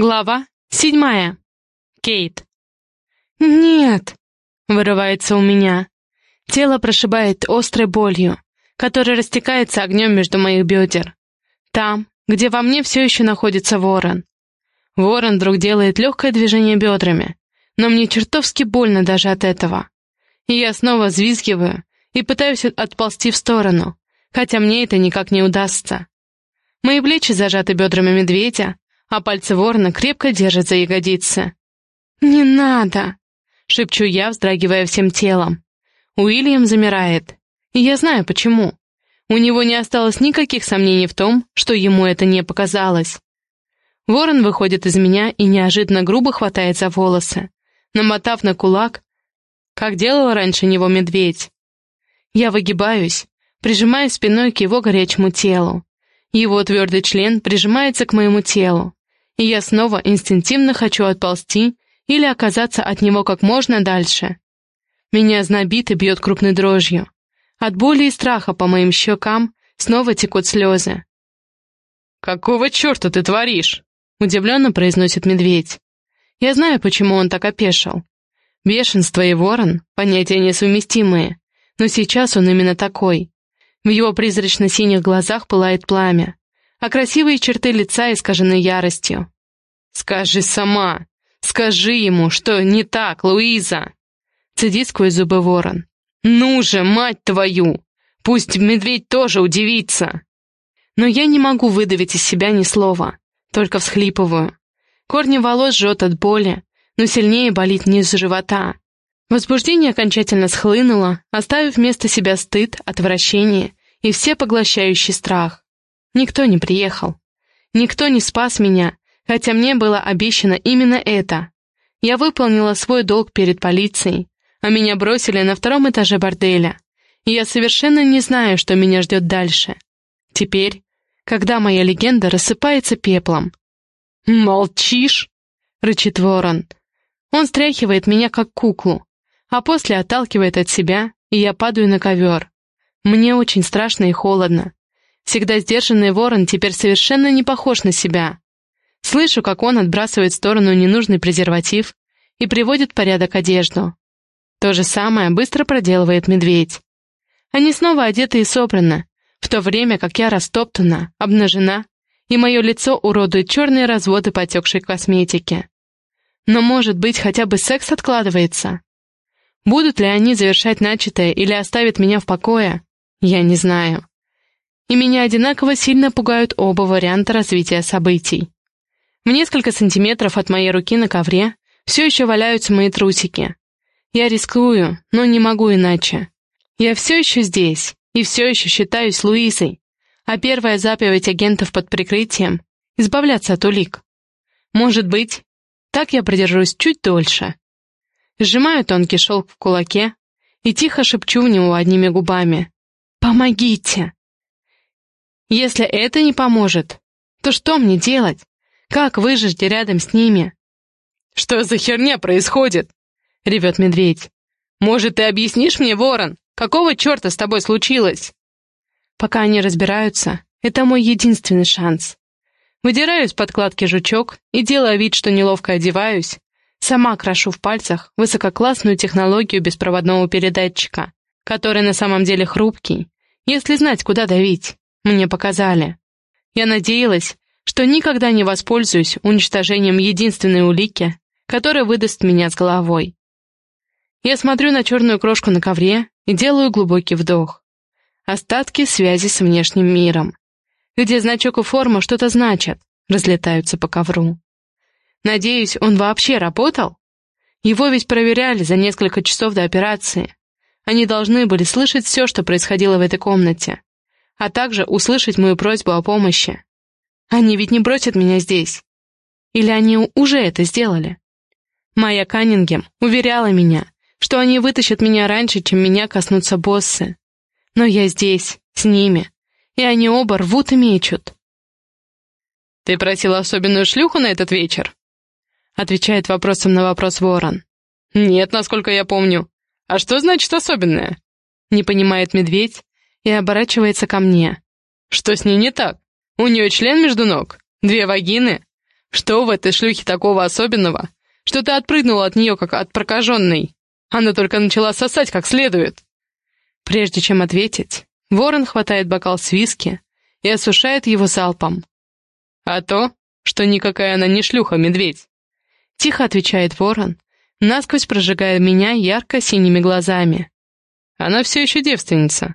Глава седьмая. Кейт. «Нет!» — вырывается у меня. Тело прошибает острой болью, которая растекается огнем между моих бедер. Там, где во мне все еще находится ворон. Ворон вдруг делает легкое движение бедрами, но мне чертовски больно даже от этого. И я снова взвизгиваю и пытаюсь отползти в сторону, хотя мне это никак не удастся. Мои плечи зажаты бедрами медведя, а пальцы ворона крепко держат за ягодицы. «Не надо!» — шепчу я, вздрагивая всем телом. Уильям замирает, и я знаю почему. У него не осталось никаких сомнений в том, что ему это не показалось. Ворон выходит из меня и неожиданно грубо хватает за волосы, намотав на кулак, как делал раньше него медведь. Я выгибаюсь, прижимаясь спиной к его горячему телу. Его твердый член прижимается к моему телу и я снова инстинктивно хочу отползти или оказаться от него как можно дальше. Меня знобит и бьет крупной дрожью. От боли и страха по моим щекам снова текут слезы. «Какого черта ты творишь?» — удивленно произносит медведь. Я знаю, почему он так опешил. Бешенство и ворон — понятия несовместимые, но сейчас он именно такой. В его призрачно-синих глазах пылает пламя а красивые черты лица искажены яростью. «Скажи сама! Скажи ему, что не так, Луиза!» Цедит сквозь зубы ворон. «Ну же, мать твою! Пусть медведь тоже удивится!» Но я не могу выдавить из себя ни слова, только всхлипываю. Корни волос жжет от боли, но сильнее болит низ живота. Возбуждение окончательно схлынуло, оставив вместо себя стыд, отвращение и всепоглощающий страх. Никто не приехал. Никто не спас меня, хотя мне было обещано именно это. Я выполнила свой долг перед полицией, а меня бросили на втором этаже борделя. И я совершенно не знаю, что меня ждет дальше. Теперь, когда моя легенда рассыпается пеплом. «Молчишь?» — рычит ворон. Он стряхивает меня, как куклу, а после отталкивает от себя, и я падаю на ковер. Мне очень страшно и холодно. Всегда сдержанный ворон теперь совершенно не похож на себя. Слышу, как он отбрасывает в сторону ненужный презерватив и приводит в порядок одежду. То же самое быстро проделывает медведь. Они снова одеты и собраны, в то время как я растоптана, обнажена, и мое лицо уродует черные разводы потекшей косметики. Но, может быть, хотя бы секс откладывается? Будут ли они завершать начатое или оставят меня в покое? Я не знаю и меня одинаково сильно пугают оба варианта развития событий. В несколько сантиметров от моей руки на ковре все еще валяются мои трусики. Я рискую, но не могу иначе. Я все еще здесь, и все еще считаюсь Луизой, а первая заповедь агентов под прикрытием — избавляться от улик. Может быть, так я продержусь чуть дольше. Сжимаю тонкий шелк в кулаке и тихо шепчу в него одними губами. «Помогите!» Если это не поможет, то что мне делать? Как выжить рядом с ними? «Что за херня происходит?» — ревет медведь. «Может, ты объяснишь мне, ворон, какого черта с тобой случилось?» Пока они разбираются, это мой единственный шанс. Выдираю из подкладки жучок и, делая вид, что неловко одеваюсь, сама крашу в пальцах высококлассную технологию беспроводного передатчика, который на самом деле хрупкий, если знать, куда давить. Мне показали. Я надеялась, что никогда не воспользуюсь уничтожением единственной улики, которая выдаст меня с головой. Я смотрю на черную крошку на ковре и делаю глубокий вдох. Остатки связи с внешним миром. Где значок и форма что-то значат, разлетаются по ковру. Надеюсь, он вообще работал? Его ведь проверяли за несколько часов до операции. Они должны были слышать все, что происходило в этой комнате а также услышать мою просьбу о помощи. Они ведь не бросят меня здесь. Или они уже это сделали? Майя Каннингем уверяла меня, что они вытащат меня раньше, чем меня коснутся боссы. Но я здесь, с ними, и они оба рвут и мечут. «Ты просила особенную шлюху на этот вечер?» Отвечает вопросом на вопрос ворон. «Нет, насколько я помню. А что значит особенная?» Не понимает медведь, и оборачивается ко мне. «Что с ней не так? У нее член между ног? Две вагины? Что в этой шлюхе такого особенного, что ты отпрыгнула от нее, как от прокаженной? Она только начала сосать как следует. Прежде чем ответить, ворон хватает бокал с виски и осушает его залпом. А то, что никакая она не шлюха, медведь. Тихо отвечает ворон, насквозь прожигая меня ярко-синими глазами. Она все еще девственница.